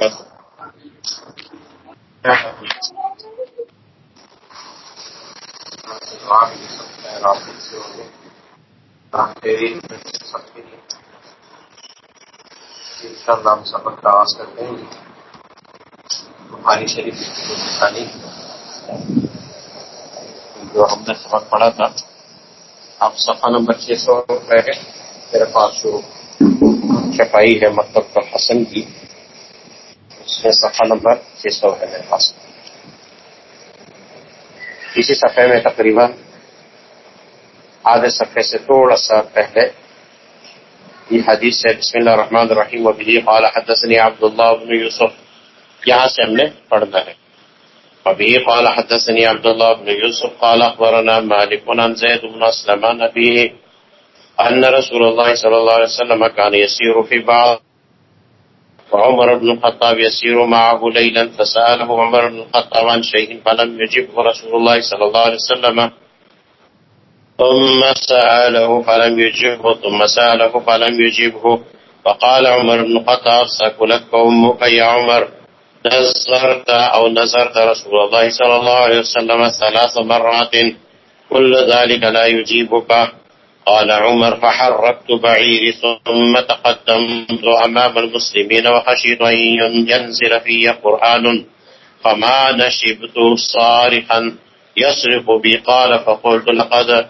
وبركاته ان شاء اللہ ہم سبق کا آغاز کرتے ہیں بخاری شریف کی جو ہم نے سبق پڑھا تھا۔ اب صفحہ نمبر چھ سو ہے میرے پاس جو چھپائی ہے مطلب حسن کی۔ اس میں صفحہ نمبر چھ سو ہے میرے پاس۔ اسی صفحے میں تقریباً آدھے صفحے سے تھوڑا سا پہلے یہ حدیث ہے، بسم اللہ الرحمن الرحیم و بھی قال حدثني عبد الله بن یوسف۔ یہاں سے ہم نے پڑھنا ہے۔ ابھی قال حدثني عبد الله بن يوسف قال اخبرنا مالك عن زيد بن اسلم عن ابيه ان رسول الله صلى الله عليه وسلم كان يسير في بعض وعمر بن الخطاب يسير معه ليلا فسأله عمر بن الخطاب عن شيء فلم يجبه رسول الله صلى الله عليه وسلم. ثم سأله فلم يجبه ثم سأله فلم يجبه. فقال عمر بن الخطاب سكلتك أمك يا عمر. نظرت أو نظرت رسول الله صلى الله عليه وسلم ثلاث مرات. كل ذلك لا يجيبك. قال عمر فحركت بعيري ثم تقدمت أمام المسلمين وخشيت أن ينزل في قرآن فما نشبت صارخا يصرف بي. قال فقلت لقد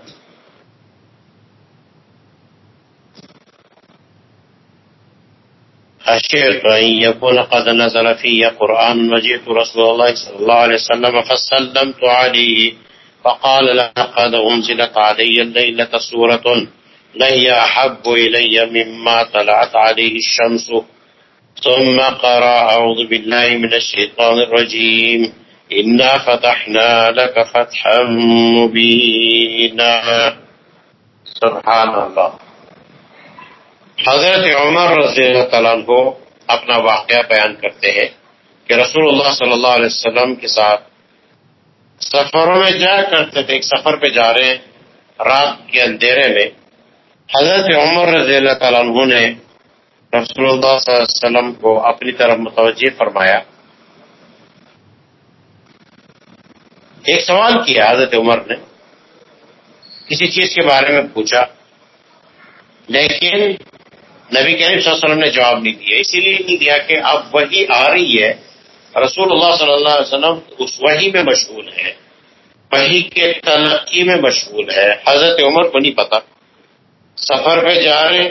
خشيت أن يكون قد نزل في قرآن وجئت رسول الله صلى الله عليه وسلم فسلمت عليه فقال لقد أنزلت علي الليلة سورة لهي أحب إلي مما طلعت عليه الشمس. ثم قرأ أعوذ بالله من الشيطان الرجيم. إنا فتحنا لك فتحا مبينا. سبحان الله حضرت عمر رضی اللہ تعالیٰ عنہ اپنا واقعہ بیان کرتے ہیں کہ رسول اللہ صلی اللہ علیہ وسلم کے ساتھ سفروں میں جایا کرتے تھے، ایک سفر پہ جا رہے ہیں، رات کے اندھیرے میں۔ حضرت عمر رضی اللہ تعالیٰ عنہ نے رسول اللہ صلی اللہ علیہ وسلم کو اپنی طرف متوجہ فرمایا۔ ایک سوال کیا حضرت عمر نے؟ کسی چیز کے بارے میں پوچھا۔ لیکن نبی کریم صلی اللہ علیہ وسلم نے جواب نہیں دیا، اسی لیے نہیں دیا کہ اب وہی آ رہی ہے رسول اللہ صلی اللہ علیہ وسلم اس وحی میں مشغول ہے وحی کے تلقی میں مشغول ہے حضرت عمر کو نہیں پتا۔ سفر پہ جا رہے،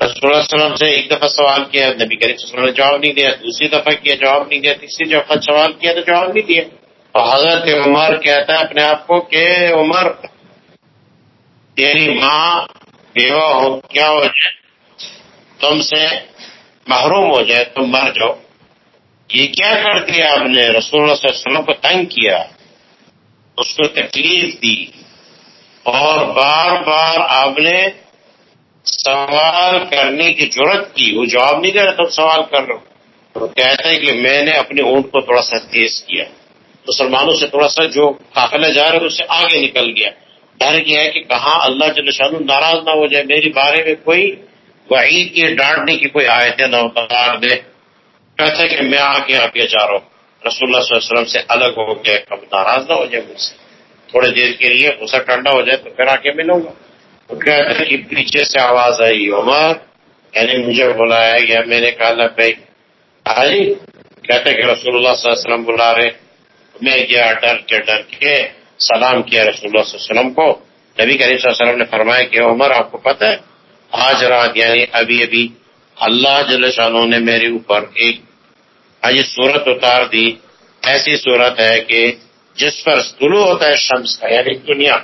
رسول اللہ علیہ وسلم سے ایک دفعہ سوال کیا، نبی کریم صلی اللہ علیہ وسلم نے جواب نہیں دیا، دوسری دفعہ کیا، جواب نہیں دیا، تیسری دفعہ سوال کیا تو جواب نہیں دیا۔ اور حضرت عمر کہتا ہے اپنے آپ کو کہ عمر، تیری ماں بیوہ ہو، کیا ہو جائے؟ تم سے محروم ہو جائے، تم مر جاؤ۔ یہ کیا کر دیا آپ نے رسول اللہ صلی اللہ علیہ وسلم کو تنگ کیا؟ اس کو تکلیف دی۔ اور بار بار آپ نے سوال کرنے کی ضرورت کی۔ وہ جواب نہیں دے رہا تم سوال کر رہے ہو کہتا ہے کہ میں نے اپنے اونٹ کو تھوڑا سا تیز کیا۔ مسلمانوں سے تھوڑا سا جو قافلہ جا رہے اس سے آگے نکل گیا۔ ڈر گیا ہے کہ کہاں اللہ جل شاہ ناراض نہ ہو جائے۔ میری بارے میں کوئی وعید کی، ڈانٹنے کی کوئی آیتیں نہ اتار دے۔ کہتے کہ میں آگے آگے جا رہا ہوں۔ رسول اللہ صلی اللہ علیہ وسلم سے الگ ہو گیا کب ناراض نہ ہو جائے مجھ سے۔ تھوڑے دیر کے لیے غصہ ٹھنڈا ہو جائے تو پھر آ کے ملوں گا۔ تو کہتے کہ پیچھے سے آواز آئی، عمر یعنی مجھے بلایا گیا۔ میں نے کہا بھائی آئی کہتے کہ رسول اللہ صلی اللہ علیہ وسلم بلا رہے۔ میں گیا ڈر کے ڈر کے سلام کیا رسول اللہ صلی اللہ علیہ وسلم کو۔ نبی کریم صلی اللہ علیہ وسلم نے فرمایا کہ عمر، آپ کو پتہ ہے، آج رات یعنی ابھی ابھی اللہ جل شاہ نے میرے اوپر ایک یہ صورت اتار دی، ایسی صورت ہے کہ جس پر طلوع ہوتا ہے شمس کا یعنی دنیا۔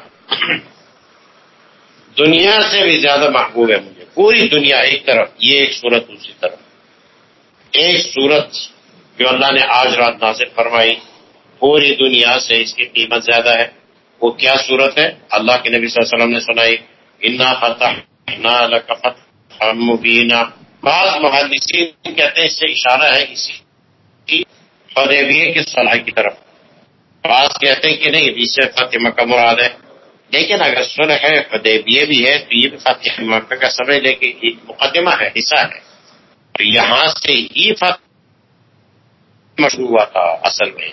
دنیا سے بھی زیادہ محبوب ہے مجھے۔ پوری دنیا ایک طرف، یہ ایک صورت دوسری طرف۔ ایک صورت جو اللہ نے آج رات نازل فرمائی، پوری دنیا سے اس کی قیمت زیادہ ہے۔ وہ کیا صورت ہے؟ اللہ کے نبی صلی اللہ علیہ وسلم نے سنائی، انا فتح مبینہ بعض محدثین کہتے ہیں اس سے اشارہ ہے، اسی فدیبیے کی صلاح کی طرف۔ بعض کہتے ہیں کہ نہیں اس سے فاطمہ کا مراد ہے۔ لیکن اگر سن ہے فدیبیے بھی ہے، تو یہ بھی فاطمہ مکہ کا سمجھ لے کہ ایک مقدمہ ہے، حصہ ہے۔ تو یہاں سے ہی فتح مشروع ہوا تھا اصل میں۔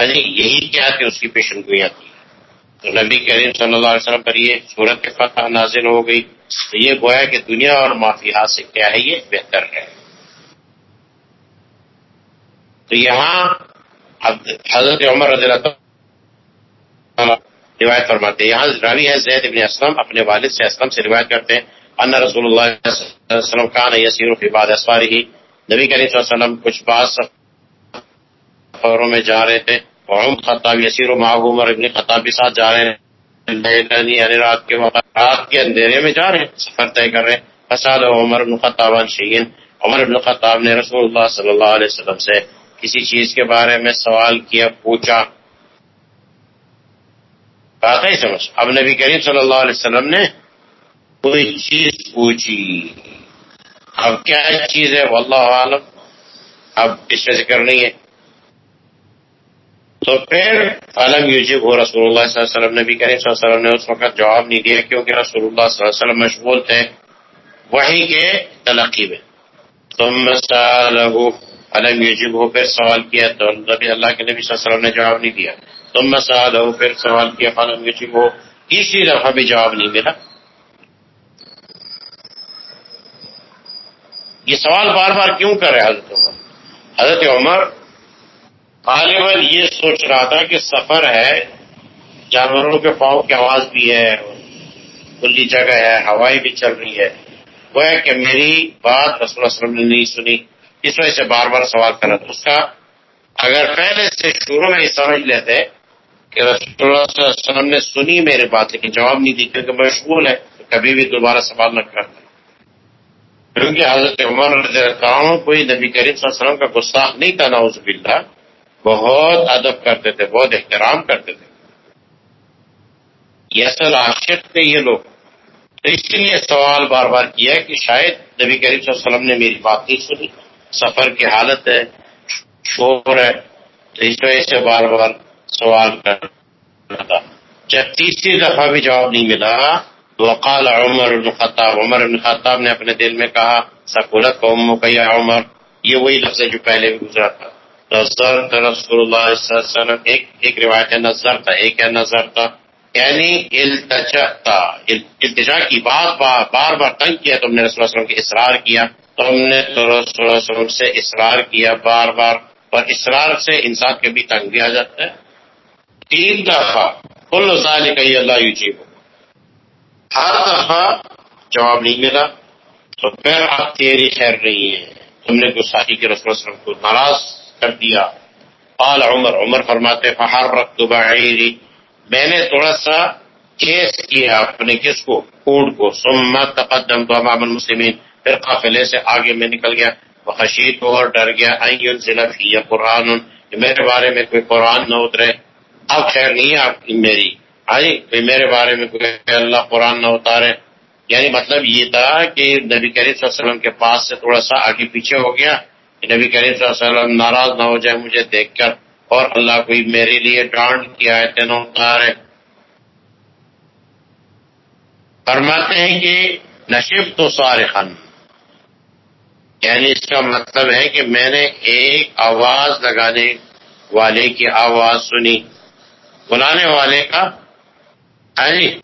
یعنی یہی کیا کہ اس کی پیشن گوئیاں تھی تو نبی کریم صلی اللہ علیہ وسلم پر یہ صورت فتح نازل ہو گئی۔ تو یہ گویا کہ دنیا اور معافیات سے کیا ہے، یہ بہتر ہے۔ تو یہاں حضرت عمر رضی اللہ روایت فرماتے ہیں۔ یہاں راوی ہے زید ابن اسلم، اپنے والد سے اسلم سے روایت کرتے ہیں۔ ان رسول اللہ صلی اللہ علیہ وسلم کان یسیر فی بعد اسفار ہی نبی کریم صلی اللہ علیہ وسلم کچھ بعض سفروں میں جا رہے تھے۔ اور خطاب یسیر و محب عمر ابن خطاب کے ساتھ جا رہے ہیں۔ یعنی رات کے وقت رات کے اندھیرے میں جا رہے ہیں، سفر طے کر رہے ہیں۔ فساد عمر بن خطاب شہین عمر ابن خطاب نے رسول اللہ صلی اللہ علیہ وسلم سے کسی چیز کے بارے میں سوال کیا، پوچھا۔ بات سمجھ۔ اب نبی کریم صلی اللہ علیہ وسلم نے کوئی چیز پوچھی۔ اب کیا چیز ہے؟ واللہ عالم۔ اب اس میں ذکر نہیں ہے۔ تو پھر عالم یوجب ہو، رسول اللہ صلی اللہ علیہ وسلم، نبی کریم صلی اللہ علیہ وسلم نے اس وقت جواب نہیں دیا کیونکہ رسول اللہ صلی اللہ علیہ وسلم مشغول تھے۔ وہی کے تلقی میں۔ تم علم یوجب ہو پھر سوال کیا تو نبی اللہ کے نبی صلی اللہ علیہ وسلم نے جواب نہیں دیا۔ تم مساد ہو پھر سوال کیا فالم یوجب ہو۔ تیسری دفعہ بھی جواب نہیں ملا۔ یہ سوال بار بار کیوں کر رہے حضرت عمر؟ حضرت عمر غالباً یہ سوچ رہا تھا کہ سفر ہے، جانوروں کے پاؤں کی آواز بھی ہے، کھلی جگہ ہے ہوائیں بھی چل رہی ہے۔ وہ ہے کہ میری بات رسول اللہ وسلم نے نہیں سنی۔ اس وجہ سے بار بار سوال کرا اس کا اگر پہلے سے شروع میں ہی سمجھ لیتے کہ رسول اللہ صلی اللہ علیہ وسلم نے سنی میرے بات لیکن جواب نہیں دی کیونکہ مشغول ہے، تو کبھی بھی دوبارہ سوال نہ کرتا کیونکہ حضرت عمر رضی اللہ عنہ کوئی نبی کریم صلی اللہ علیہ وسلم کا گستاخ نہیں تھا ناؤز باللہ بہت ادب کرتے تھے، بہت احترام کرتے تھے۔ یہ اصل عاشق تھے یہ لوگ۔ تو اس لیے سوال بار بار کیا کہ شاید نبی کریم صلی اللہ علیہ وسلم نے میری بات نہیں سنی۔ سفر کی حالت ہے، شور ہے، تو اس وجہ سے بار بار سوال کرنا تھا جب تیسری دفعہ بھی جواب نہیں ملا وقال عمر بن خطاب۔ عمر بن خطاب نے اپنے دل میں کہا، سکولت قوم کیا عمر، یہ وہی لفظ ہے جو پہلے بھی گزرا تھا۔ نظر رسول اللہ صلی اللہ علیہ وسلم، ایک ایک روایت ہے، نظر تھا، ایک ہے نظر تھا۔ یعنی التجا التجا کی بات، بار بار تنگ کیا تم نے رسول اللہ علیہ وسلم کی اصرار کیا۔ تم نے تو رسول اللہ علیہ وسلم سے اصرار کیا بار بار، اور اصرار سے انسان کے بھی تنگ بھی آ جاتا ہے۔ تین دفعہ، کل سال کہی اللہ یوجیب ہر دفعہ جواب نہیں ملا۔ تو پھر آپ تیری خیر نہیں ہے۔ تم نے گساخی کے رسول وسلم کو ناراض کر دیا۔ قال عمر عمر فرماتے فہر رکھ میں نے تھوڑا سا کیس کیا اپنے کس کو؟ اونٹ کو۔ سمت تقدم تو امام المسلمین پھر قافلے سے آگے میں نکل گیا وہ خشید اور ڈر گیا این ضلع قرآن میرے بارے میں کوئی قرآن نہ اترے۔ اب خیر نہیں آپ کی میری۔ آئی میرے بارے میں کوئی اللہ قرآن نہ اتارے۔ یعنی مطلب یہ تھا کہ نبی کریم صلی اللہ علیہ وسلم کے پاس سے تھوڑا سا آگے پیچھے ہو گیا، کہ نبی کریم صلی اللہ علیہ وسلم ناراض نہ ہو جائے مجھے دیکھ کر، اور اللہ کوئی میرے لیے ڈانٹ کیا ہے نہ اتارے۔ فرماتے ہیں کہ نشیب تو سارے خان یعنی اس کا مطلب ہے کہ میں نے ایک آواز لگانے والے کی آواز سنی۔ بلانے والے کا ہاں جی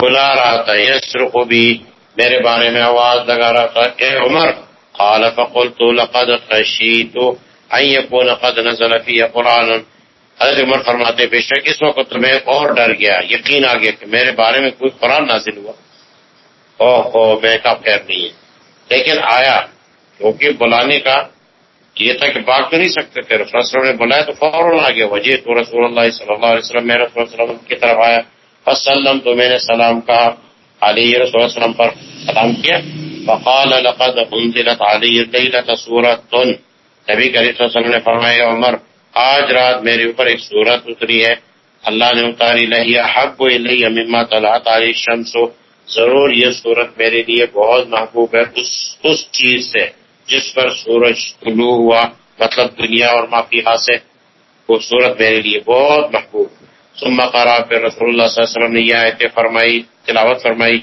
بلا رہا تھا۔ یسر کو بھی میرے بارے میں آواز لگا رہا تھا۔ اے عمر، قال فقلت لقد خشیت ان يكون قد نزل في قرآن۔ حضرت عمر فرماتے بے شک اس وقت تمہیں اور ڈر گیا۔ یقین آ گیا کہ میرے بارے میں کوئی قرآن نازل ہوا۔ او ہو، میں کا خیر نہیں ہے۔ لیکن آیا کیونکہ بلانے کا یہ تھا کہ باغ تو نہیں سکتے تھے۔ رسول اللہ نے بلایا تو فوراً آ گیا۔ وجہ تو رسول اللہ صلی اللہ علیہ وسلم، میں رسول اللہ وسلم کی طرف آیا۔ فسلم، تو میں نے سلام کہا۔ علی رسول اللہ وسلم پر سلام کیا۔ فقال، لقد انزلت علی لیلت سورت نبی کریم صلی اللہ علیہ وسلم نے فرمایا عمر، آج رات میرے اوپر ایک سورت اتری ہے۔ اللہ نے اتاری لہیا حق و الیہ مما طلعت علی الشمس۔ ضرور یہ صورت میرے لیے بہت محبوب ہے اس اس چیز سے جس پر سورج طلوع ہوا مطلب دنیا اور معافی سے، وہ صورت میرے لیے بہت محبوب ثم قرا پھر رسول اللہ صلی اللہ علیہ وسلم نے یہ آیت فرمائی، تلاوت فرمائی۔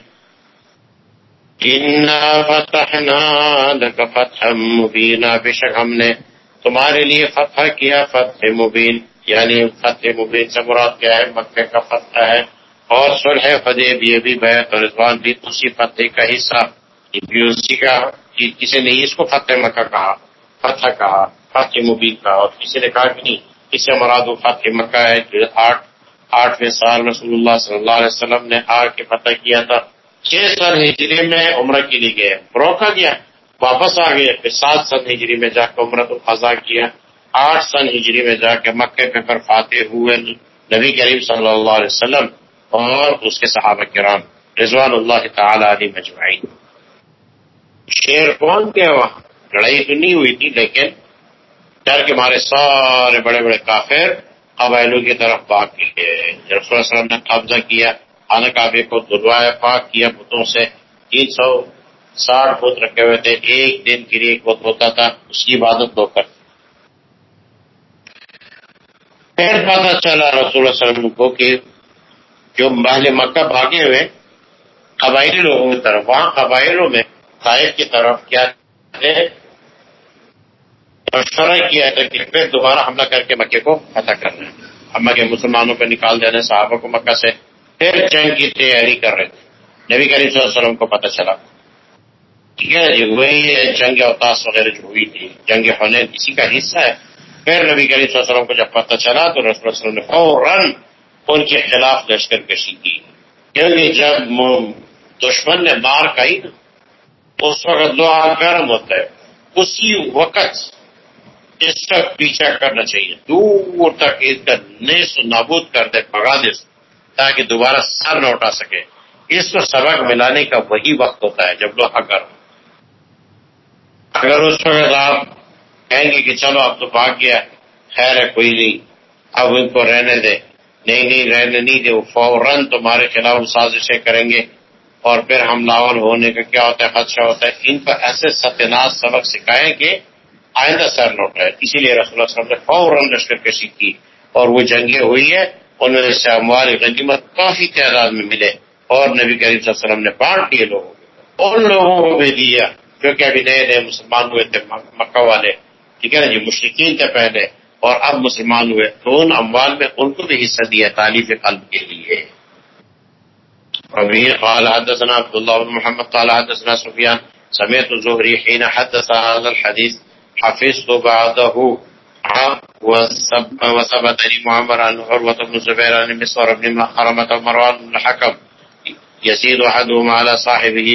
فتحنا لك فتحا مبینا بے شک ہم نے تمہارے لیے فتح کیا، فتح مبین۔ یعنی فتح مبین سے مراد کیا ہے؟ مکہ کا فتح ہے۔ اور سلح فدیب یہ بھی بیت اور رضوان بھی اسی فتح کا حصہ۔ اسی کا کسی نے اس کو فتح مکہ کہا، فتح کہا، فتح مبین کہا اور کسی نے کہا کہ نہیں، اس سے مراد وہ فتح مکہ ہے جو آٹھ، آٹھویں سال رسول اللہ صلی اللہ علیہ وسلم نے آ کے فتح کیا تھا۔ چھ سال ہجری میں عمرہ کے لیے گئے، روکا گیا، واپس آ گئے، پھر سات سن ہجری میں جا کے عمرت الفضا کیا۔ آٹھ سن ہجری میں جا کے مکے پہ پر فاتح ہوئے۔ نبی کریم صلی اللہ علیہ وسلم اور اس کے صحابہ کرام رضوان اللہ تعالی علی مجمعین۔ شیر کون کے وہاں لڑائی تو نہیں ہوئی تھی، لیکن ڈر کے مارے سارے بڑے بڑے کافر قبائلوں کی طرف پاک کیے رسول وسلم نے قبضہ کیا، خانہ کعبے کو دلوایا پاک کیا، بتوں سے تین سو ساٹھ بت رکھے ہوئے تھے۔ ایک دن کے لیے ایک بت ہوتا تھا، اس کی عبادت دو کر۔ پھر پتا چلا رسول اللہ وسلم کو کہ جو محل مکہ بھاگے ہوئے قبائلی لوگوں کی طرف، وہاں قبائلوں میں قائد کی طرف کیا مشورہ کیا تھا کہ پھر دوبارہ حملہ کر کے مکے کو فتح کرنا ہے۔ ہم کے مسلمانوں پہ نکال دینے، صحابہ کو مکہ سے پھر جنگ کی تیاری کر رہے تھے۔ نبی کریم صلی اللہ علیہ وسلم کو پتہ چلا۔ ٹھیک ہے جی وہی جنگ اوتاس وغیرہ جو ہوئی تھی، جنگ ہونے اسی کا حصہ ہے۔ پھر نبی کریم صلی اللہ علیہ وسلم کو جب پتہ چلا تو رسول اللہ وسلم نے فوراً ان کے خلاف لشکر کشی کی۔ کیونکہ جب دشمن نے مار کہی نا، اس وقت دعا گرم ہوتا ہے۔ اسی وقت اس کا پیچھا کرنا چاہیے۔ دور تک اس کا نیس نابود کر دے بگا دے تاکہ دوبارہ سر نہ اٹھا سکے۔ اس کو سبق ملانے کا وہی وقت ہوتا ہے جب لوہا گرم اگر اس وقت آپ کہیں گے کہ چلو، اب تو بھاگ گیا، خیر ہے، کوئی نہیں۔ اب ان کو رہنے دے۔ نہیں نہیں، رہنے نہیں دے وہ فوراً تمہارے خلاف سازشیں کریں گے اور پھر ہم لاول ہونے کا کیا ہوتا ہے، خدشہ ہوتا ہے، ان پر ایسے ستیہ سبق سکھائیں کہ آئندہ سر لوٹا ہے اسی لیے رسول اللہ وسلم نے فوراً لشکر کشی کی اور وہ جنگیں ہوئی ہے ان میں سے ہماری غنیمت کافی تعداد میں ملے اور نبی کریم صلی اللہ علیہ وسلم نے بانٹ دیے لوگوں کو ان لوگوں کو بھی دیا، کیونکہ ابھی نئے نئے مسلمان ہوئے تھے، مکہ والے۔ ٹھیک ہے نا جی؟ مشرقین تھے پہلے۔ اور اب مسلمان ہوئے تو ان اموال میں ان کو بھی حصہ دیا تعلیف قلب کے لیے۔ ابھی قال، حدثنا عبد الله بن محمد، قال، حدثنا سفيان سمعت الزهري حين حدث هذا الحديث حفظت بعده وثبتني معمر عن عروة بن زبير عن مسور بن محرمة ومروان بن الحكم يزيد أحدهم على صاحبه،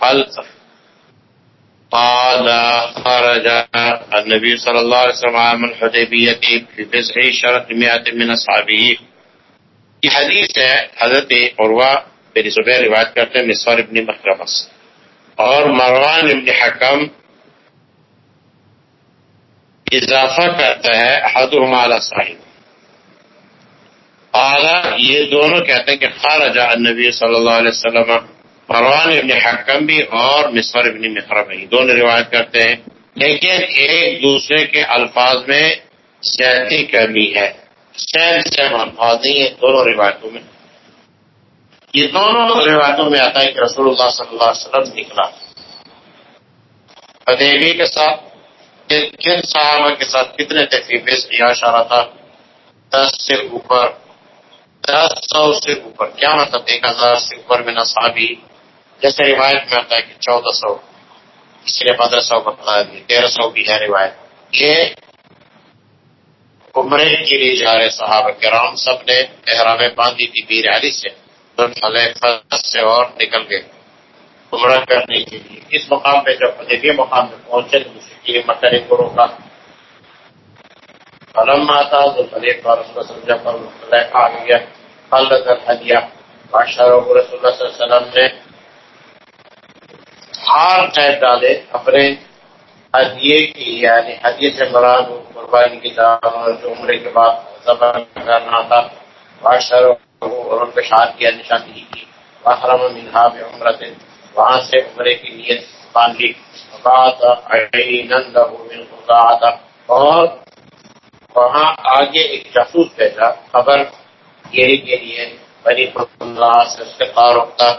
قال قال خرج النبي صلى الله عليه وسلم عام الحديبية في بزع شرط مئة من أصحابه یہ حدیث ہے، حضرت عروہ بن زبیر روایت کرتے ہیں مسور ابن مخرمس اور مروان ابن حکم اضافہ کرتا ہے حد عمال صاحب اعلیٰ یہ دونوں کہتے ہیں کہ خارجہ نبی صلی اللہ علیہ وسلم مروان ابن حکم بھی اور مصور ابن مخرم بھی دونوں روایت کرتے ہیں۔ لیکن ایک دوسرے کے الفاظ میں صحتی کمی ہے۔ سین سیم الفاظ نہیں ہے دونوں روایتوں میں۔ یہ دونوں روایتوں میں آتا ہے کہ رسول اللہ صلی اللہ علیہ وسلم نکلا۔ ادیبی کے ساتھ کن صحابہ کے ساتھ کتنے تفریح کیا اشارہ تھا؟ دس سے اوپر۔ دس سو سے اوپر۔ کیا مطلب؟ ایک ہزار سے اوپر میں نصابی۔ جیسے روایت میں آتا ہے کہ چودہ سو کسی نے پندرہ سو بتلا بتایا تیرہ سو بھی ہے روایت۔ یہ عمرے کے لیے جا رہے صحابہ کرام سب نے احرام باندھی تھی بیر علی سے سے اور نکل گئے۔ عمرہ کرنے کے لیے۔ اس مقام پہ جب ادبی مقام پہ پہنچے تو لیے مکر مطلب کو روکا قلم آتا تو فریق اور اس کو سمجھا، پر مختلف آ گیا خلد الحدیہ بادشاہ رسول اللہ صلی اللہ علیہ وسلم نے ہار قید ڈالے، اپنے ہدیے کی یعنی ہدیے سے مراد قربانی کی دعوت جو عمرے کے بعد ذبح کرنا تھا بادشاہ اور ان پہ شاد کیا نشانی کی۔ محرم منہا میں عمرت وہاں سے عمرے کی نیت باندھی اور وہاں آگے ایک جاسوس بیٹھا خبر یہی کے لیے، بنی اللہ سے اس کے تعارف تھا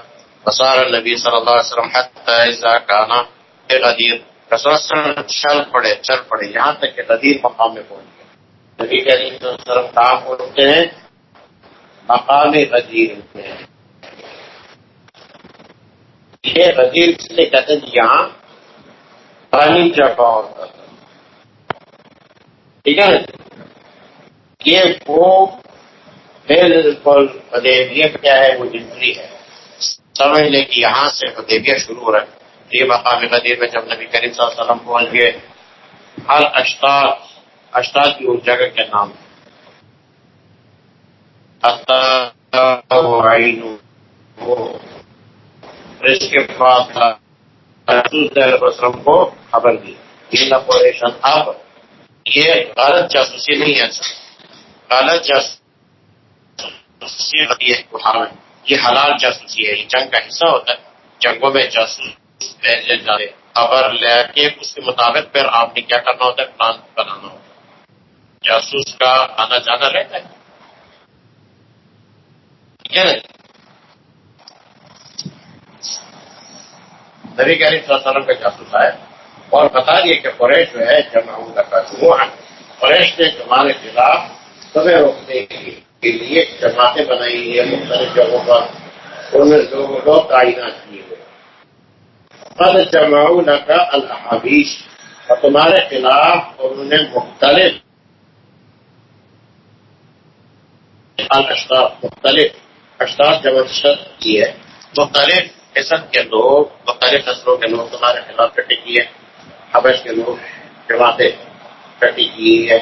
بسار نبی صلی اللہ علیہ وسلم حتی کانا غدیر، رسول چل پڑے چل پڑے، یہاں تک کہ ندیر مقام میں پہنچ گئے۔ نبی کریم صلی اللہ علیہ وسلم کہاں پہنچتے ہیں؟ مقام غدیر میں یہ غدیر اس لیے کہتے ہیں یہاں پانی جگہ ہوتا ٹھیک ہے؟ یہ وہ بالکل ادیبیہ کیا ہے؟ وہ جنٹری ہے۔ سمجھ لیں کہ یہاں سے ادیبیہ شروع ہو رہا ہے۔ یہ مقام قدیر میں جب نبی کریم صلی اللہ علیہ وسلم پہنچ گئے، ہر اشتاد اشتاد کی اس جگہ کے نام۔ اس کے بعد وسلم کو خبر دی۔ یہ اپریشن اب یہ غلط جاسوسی نہیں ہے۔ غلط جاسوسی ہے یہ حلال جاسوسی ہے، یہ جنگ کا حصہ ہوتا ہے، جنگوں میں جاسوسی خبر لے کے اس کے مطابق پھر آپ نے کیا کرنا ہوتا ہے؟ پلان بنانا ہوتا ہے۔ جاسوس کا آنا جانا رہتا ہے۔ ٹھیک ہے۔ نبی صلی اللہ علیہ وسلم کا جاسوس آیا۔ اور بتا دیے کہ قریش جو ہے، جمع کا وہ قریش نے تمہارے خلاف سبھی روکنے کے لیے کے لیے جماعتیں بنائی ہوئی ہیں، مختلف جگہوں پر۔ ان میں لوگ تعینات کیے ہوئے قد جماؤں کا الحابیش اور تمہارے خلاف انہوں نے مختلف مختلف اشتاف جب کی ہے۔ مختلف قسم کے لوگ، مختلف نسلوں کے لوگ تمہارے خلاف کٹی کی ہے حبش کے لوگ جماعتیں کٹی کی ہے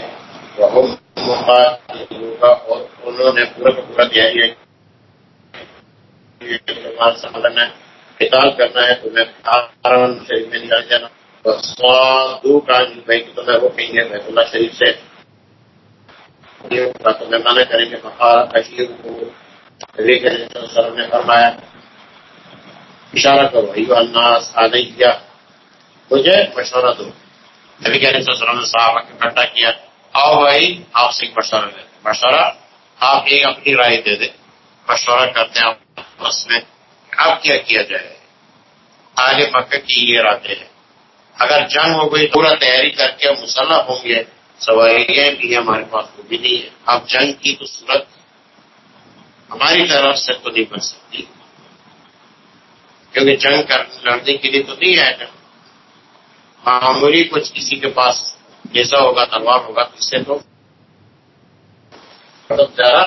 ہوگا اور انہوں نے پورا کا پورا تیاری ہے نماز سنبھالنا ہے کتاب کرنا ہے تو میں آرام شریف میں نکال جانا بس دو کا بھائی تو میں وہ کہیں گے بیت اللہ شریف سے تو میں منع کریں گے بخار اشیر کو سر نے فرمایا اشارہ کرو ایو الناس علیہ مجھے مشورہ دو نبی کریم صلی اللہ علیہ وسلم نے صحابہ اکٹھا کیا آؤ بھائی، آپ سے مشورہ لے مشورہ، آپ ایک اپنی رائے دے دیں۔ مشورہ کرتے ہیں آپ میں۔ اب کیا کیا جائے؟ آگے مکہ کی یہ راتیں ہیں۔ اگر جنگ ہو گئی پورا تیاری کر کے مسلح ہوں گے۔ سوائیاں بھی ہمارے پاس وہ بھی نہیں ہے۔ اب جنگ کی تو صورت ہماری طرف سے تو نہیں بن سکتی۔ کیونکہ جنگ کر لڑنے کے لیے تو نہیں ہے جنگ معمولی کچھ کسی کے پاس جیسا ہوگا، تلوار ہوگا، اس سے تو زیادہ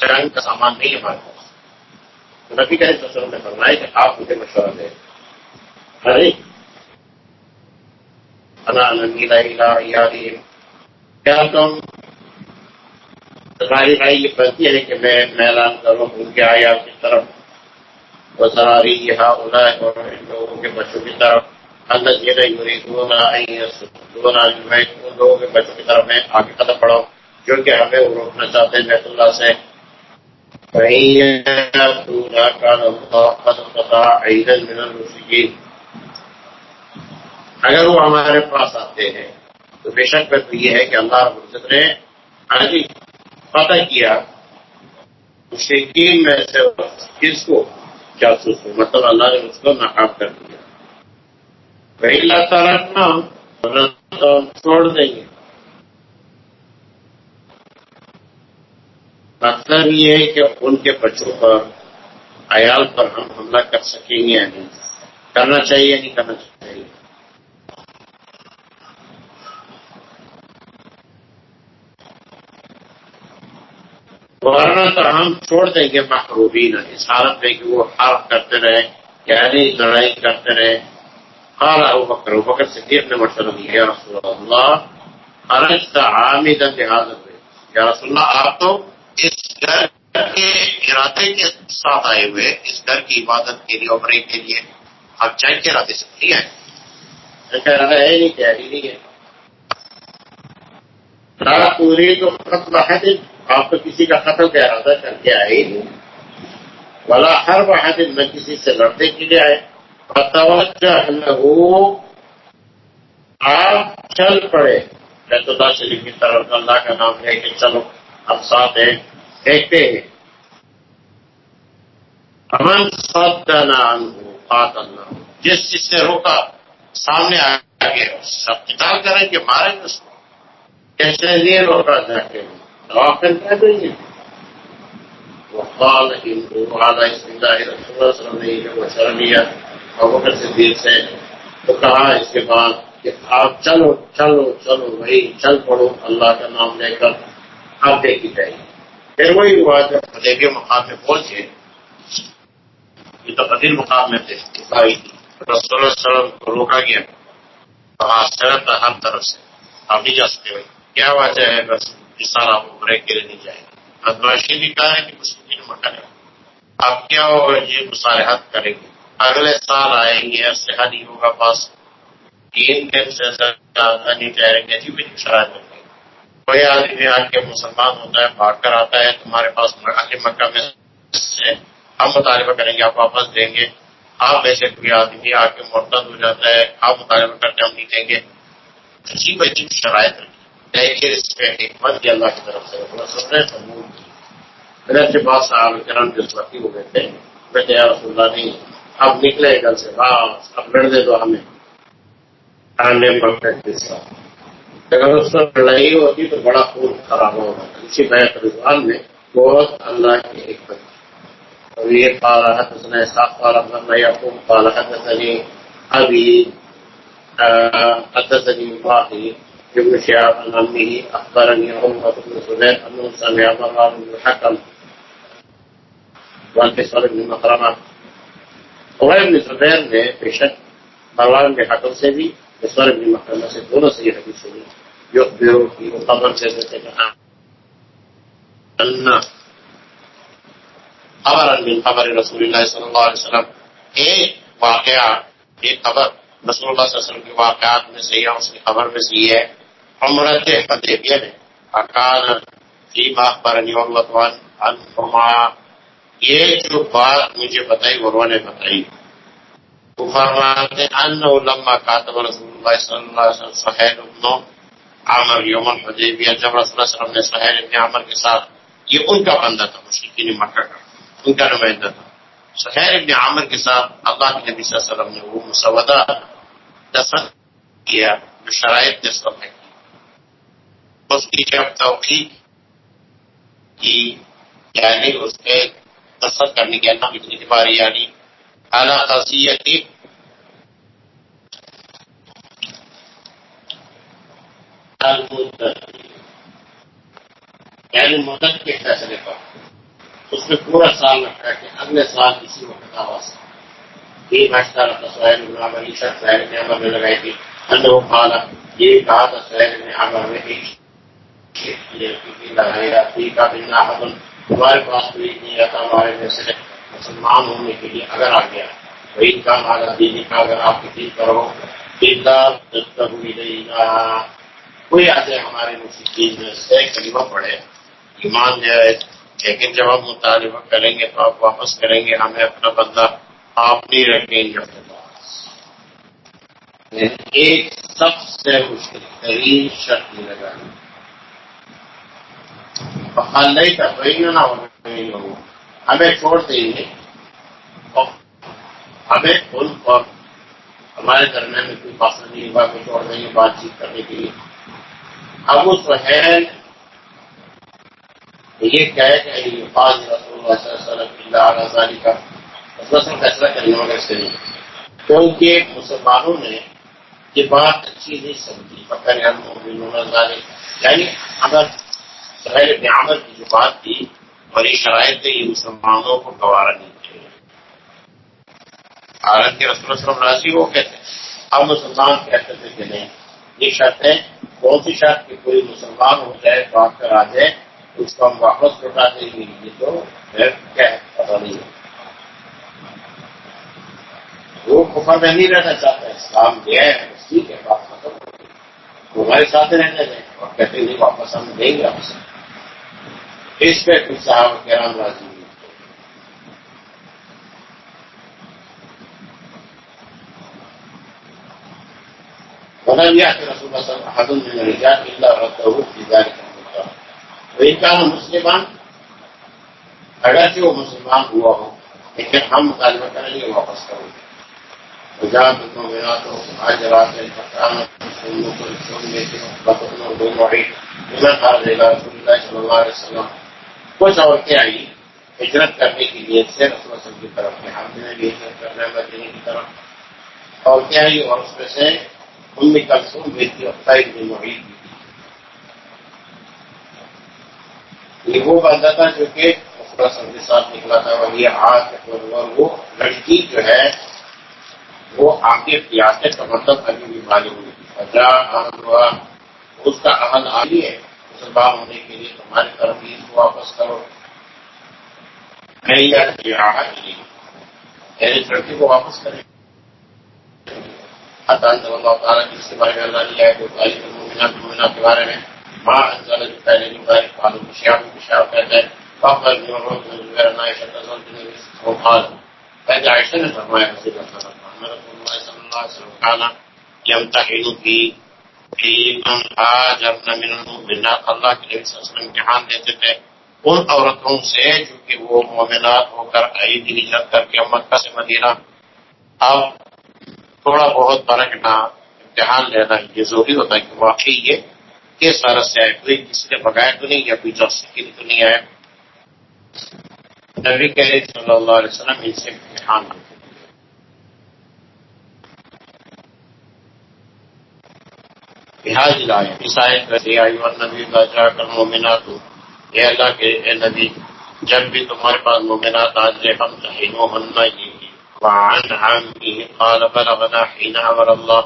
جنگ کا سامان نہیں ہے ہمارے پاس۔ نبی کا سسر نے فرمایا کہ آپ مجھے مشورہ دیں۔ ارے کیا تم تمہاری بھائی یہ بنتی ہے کہ میں میلان کروں ان کے آیا کی طرف۔ وہ ساری یہاں ہونا ہے اور ان لوگوں کے بچوں کی طرف اندر یہ نہیں ہوئی دونوں ان لوگوں کے بچوں کی طرف میں آگے قدم پڑھاؤں جو کہ ہمیں وہ روکنا چاہتے ہیں بیت اللہ سے۔ اگر وہ ہمارے پاس آتے ہیں، تو بے شک میں یہ ہے کہ اللہ رب العزت نے آگے پتہ کیا۔ مشرقین میں سے کس کو؟ جاسوس ہو مطلب اللہ نے اس کو ناکام کر دیا۔ وہی اللہ تعالیٰ چھوڑ دیں گے۔ مطلب یہ ہے کہ ان کے بچوں پر، عیال پر ہم حملہ کر سکیں گے یا نہیں؟ کرنا چاہیے یا نہیں کرنا چاہیے؟ ورنہ تو ہم چھوڑ دیں گے محروبین اس حالت میں کہ وہ حرف کرتے رہے یعنی لڑائی کرتے رہے قال ابو بکر ابو بکر صدیق نے مشورہ دیا رسول اللہ ارج عامد حاضر یا رسول اللہ، آپ تو اس ڈر کے ارادے کے ساتھ آئے ہوئے، اس ڈر کی عبادت کے لیے، عمرے کے لیے آپ جنگ کے ارادے سے نہیں آئے ارادہ ہے نہیں تیاری نہیں ہے پوری تو قتل ہے، آپ تو کسی کا قتل کا ارادہ کر کے آئے۔ ہی نہیں بلا ہر واحد میں کسی سے لڑنے کے لیے آئے۔ آپ چل پڑے۔ بیت اللہ شریف کی طرف اللہ کا نام ہے کہ چلو ہم ساتھ ہیں، دیکھتے ہیں۔ امن سب کا نام اللہ۔ جس چیز سے روکا، سامنے آ سب کتاب کریں کہ مارے اس کو کیسے نہیں روکا جا کے جواب کر دیں گے وقال ہندو والا اس رسول اللہ صلی اللہ علیہ وسلم نے جب صدیق سے تو کہا اس کے بعد کہ آپ چلو چلو چلو بھائی چل پڑو، اللہ کا نام لے کر آپ دیکھی جائیے پھر وہی ہوا جب فتح مقام میں پہنچے، یہ تو قدیم مقام میں تھے رسول اللہ وسلم کو روکا گیا۔ تو ہر طرف سے، آپ نہیں جا سکتے بھائی۔ کیا وجہ ہے؟ بس اس آپ بریک کے لیے نہیں جائیں۔ بدماشی بھی کہا ہے کہ کچھ دن میں کیا ہوگا یہ مصالحت کریں گے؟ اگلے سال آئیں گے ایسے نہیں ہوگا پاس تین دن سے زیادہ نہیں ٹھہریں گے جی بھی شرائط ہوں گے۔ کوئی آدمی آ کے مسلمان ہوتا ہے، بھاگ کر آتا ہے، تمہارے پاس علی مکہ میں سے ہم مطالبہ کریں گے، آپ واپس دیں گے۔ آپ ایسے کوئی آدمی آ کے مرتد ہو جاتا ہے، آپ مطالبہ کرتے ہم نہیں دیں گے۔ عجیب عجیب شرائط لیکن اس میں حکمت کی اللہ کی طرف سے میرے کے بعد صاحب کرم جو ہو گئے تھے بیٹے یا رسول اللہ نہیں اب نکلے گھر سے بس اب لڑ دے دو ہمیں۔ اگر اس پر لڑائی ہوتی تو بڑا خون خراب ہوگا اسی بیت رضوان میں بہت اللہ کی ایک بچی حکمت یہ قال حدثنا اسحاق، قال اخبرنا يعقوب قال حدثني ابي حدثني باقي ابن شهاب عن عمه اخبرني عمر بن سليم انه سمع مروان بن الحكم والفصل بن مخرمه عمر بن زبیر نے بے شک مروان کے حکم سے بھی سور بن مکرمہ سے دونوں سے یہ حدیث سنی۔ جو بیرو کی وہ سے دیتے کہا خبر من خبر رسول اللہ صلی اللہ علیہ وسلم۔ ایک واقعہ ایک خبر۔ رسول اللہ صلی اللہ علیہ وسلم کے واقعات میں سے یا اس کی خبر میں سے یہ ہے۔ عمرت حدیبیہ میں اکان فی ما اخبرنی اللہ عنہ یہ جو بات مجھے بتائی وہ نے بتائی۔ وہ فرماتے ان لما کاتب رسول اللہ صلی اللہ علیہ وسلم سہیل ابن عامر یوم الحدیبیہ، جب رسول اللہ صلی اللہ علیہ وسلم نے سہیل ابن عامر کے ساتھ، یہ ان کا بندہ تھا مشرقین مکہ کا، ان کا نمائندہ تھا۔ سہیل ابن عامر کے ساتھ اللہ کے نبی صلی اللہ علیہ وسلم نے وہ مسودہ دستخط کیا، جو شرائط دستخط ہے اس کی جب توقید کی یعنی اس کے تصد کرنے کے اللہ اتنی باری یعنی اعلیٰ خاصیت یعنی مدت کے فیصلے پر۔ اس میں پورا سال رکھا کہ اگلے سال کسی وقت آواز۔ یہ بھاشتا رہتا سہیل برابر عیشا سہیل نے عمر میں لگائی تھی اللہ وہ کھانا یہ کہا تھا سہیل نے عمر میں ایک لگائی لگایا ٹھیک ہے ہمارے پاس کوئی نہیں آتا، ہمارے میں سے مسلمان ہونے کے لیے اگر آ گیا، تو عید کا ہمارا دینی کا اگر آپ کی کرو ہوئی نہیں کوئی ایسے ہمارے مسلم میں سے کلمہ پڑے ایمان جائے لیکن جب ہم مطالبہ کریں گے تو آپ واپس کریں گے، ہمیں اپنا بندہ آپ نہیں رکھیں گے۔ اپنے پاس ایک سب سے مشکل ترین شرط لگا۔ نہیں کر رہی نہ ہو ہمیں چھوڑ دیں گے ہمیں ان پر ہمارے درمیان میں کوئی پسند نہیں ہوا کہ چھوڑ دیں گے بات چیت کرنے کے لیے اب اس ہے یہ کہہ کہ رسول اللہ صلی اللہ علیہ وسلم کا فیصلہ کرنے والے سے نہیں کیونکہ مسلمانوں نے یہ بات اچھی نہیں سمجھی پکڑ یعنی اگر سہیل ابن کی جو بات تھی اور یہ شرائط تھے یہ مسلمانوں کو گوارا نہیں تھے۔ عالم کے رسول وسلم راضی ہو کہتے اب مسلمان کہتے تھے کہ نہیں، یہ شرط ہے، کون سی شرط کہ کوئی مسلمان ہو جائے تو آپ کر آ جائے اس کو ہم واپس لوٹا دیں گے، یہ تو کیا ہے پتا نہیں۔ ہے وہ کفر میں نہیں رہنا چاہتا، اسلام دیا ہے ٹھیک ہے بات ختم ہو گئی۔ وہ ہمارے ساتھ رہنے دیں اور کہتے نہیں، واپس ہم دیں گے آپ سے اس پہ کچھ صاحب کرام راضی ہوئی بدل گیا رسول وسلم مسلمان اگرچہ وہ مسلمان ہوا ہو، لیکن ہم مطالبہ کریں گے، واپس کریں گے۔ وجاءت المؤمنات هاجرات فكانت أمكم ثم معين لمن خرج إلى رسول الله صلى الله عليه وسلم۔ کچھ عورتیں آئی ہجرت کرنے کی نیت سے رسول وسلم کی طرف میں ہم نے بھی ہجرت کرنا ہے مدینے کی طرف۔ عورتیں آئی اور اس میں سے ام کلسوم بیٹی اختائی بن معین۔ یہ وہ بندہ تھا جو کہ رسول وسلم کے ساتھ نکلا تھا وہی ہاتھ اور وہ لڑکی جو ہے، وہ آگے پیاسے کا مطلب ابھی بھی معلوم ہوئی وجہ اس کا عمل آئی ہے۔ مسلمان ہونے کے لیے تمہاری طرف کو واپس کرو۔ نہیں میری لڑکی کو واپس کریں۔ اللہ تعالیٰ کی اس کے بارے میں اللہ نے آئے تو کے بارے میں ماں انزل جو پہلے جو بارے پالو کشیاب کشیاب کہتے ہیں پاپا جو روز میں جو ہے نائشہ تزل دنے وہ پال پہلے عائشہ نے فرمایا حضرت محمد رسول اللہ صلی اللہ علیہ وسلم کانا یمتحنو کی اللہ کے اللہ امتحان دیتے تھے ان عورتوں سے جو کہ وہ مومنات ہو کر آئی تھی ہجرت کر کے مکہ سے مدینہ۔ اب تھوڑا بہت فرقنا امتحان لینا یہ ضروری ہوتا ہے کہ واقعی یہ کس طرح سے آئے کوئی کسی نے بغیر تو نہیں یا کوئی جوسی کے لیے تو نہیں آئے نبی کہ صلی اللہ علیہ وسلم ان سے امتحان دیتے لائے۔ عیسائی آئی اور نبی کا جا کر مومنات ہو۔ اے اللہ کے، اے نبی، جب بھی تمہارے پاس مومنات آ جائے، ہم چاہیے ہننا یہ وعن عامه قال بلغنا حين امر الله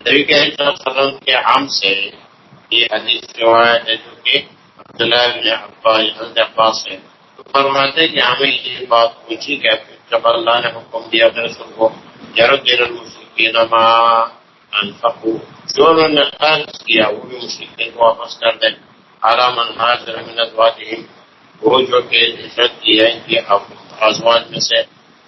نبی کریم صلی اللہ علیہ وسلم کے عام سے یہ حدیث روایت ہے جو کہ عبداللہ بن عباس، حضرت عباس ہے۔ تو فرماتے کہ ہمیں یہ بات پوچھی کہ جب اللہ نے حکم دیا رسول کو جرد دیر المشرقین ما انفقو جو انہوں نے خرچ کیا، وہ بھی مشرقین کو واپس کر دیں. آرام انہاج رحمت واطم وہ جو کہ ہجرت کی ہے، ان کی آزواج میں سے.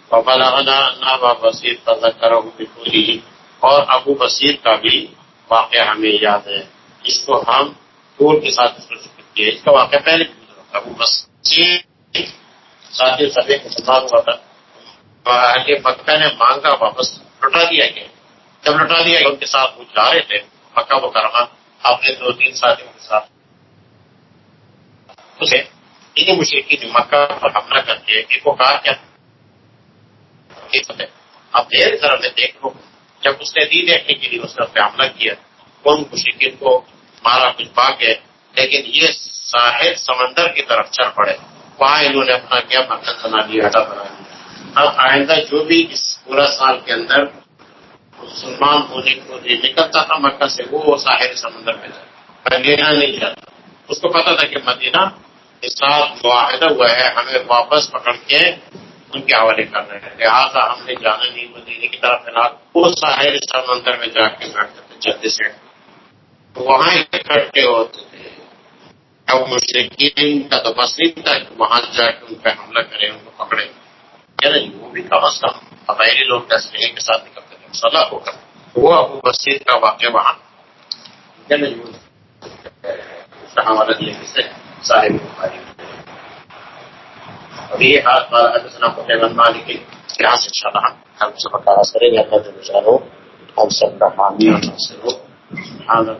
فبلغنا ابا بصیر فذکرہ بکلی اور ابو بصیر کا بھی واقعہ ہمیں یاد ہے. اس کو ہم دور کے ساتھ کیے. اس کا واقعہ پہلے ابو بصیر ساتھی سبھی مسلمان ہوا تھا. اہل مکہ نے مانگا واپس. لٹا دیا گیا. جب لٹا دیا، ان کے ساتھ وہ جا رہے تھے، مکہ وہ کرنا اپنے دو تین ساتھیوں کے ساتھ۔ اسے انہیں مشرقی نے مکہ پر حملہ کر کے ایک کو کہا کیا۔ اب دیر طرح میں دیکھ لو۔ جب اس نے دی دیکھنے کے لیے اس نے پہ حملہ کیا کون مشرقین کو مارا، کچھ پا کے لیکن یہ ساحل سمندر کی طرف چل پڑے۔ وہاں انہوں نے اپنا کیا، مکہ بنا لیا بنا لیا اب آئندہ جو بھی اس پورا سال کے اندر مسلمان ہونے کو نکلتا تھا مکہ سے، وہ ساحل سمندر میں جاتا مدینہ نہیں جاتا۔ اس کو پتا تھا کہ مدینہ کے ساتھ معاہدہ ہوا ہے، ہمیں واپس پکڑ کے ان کے حوالے کر رہے ہیں۔ لہٰذا ہم نے جانا نہیں مدینے کی طرف وہ ساحل سمندر میں جا کے بیٹھتے تھے جلدی سے۔ وہاں اکٹھے ہوتے تھے۔ اب مشرقین کا تو بس نہیں تھا کہ وہاں جا کے ان پہ حملہ کریں، ان کو پکڑے یعنی وہ بھی کم از کم قبائلی لوگ تصویر کے ساتھ نکلتے۔ صلاحك رواه بسيطة وقبعا كان يقول حوالة يمسك صاحب البخاري. حال قال حدثنا قتيبة مالك عن شرعا عن سبق رسول الله قد رجعه أو سبق عن يوم رسول هذا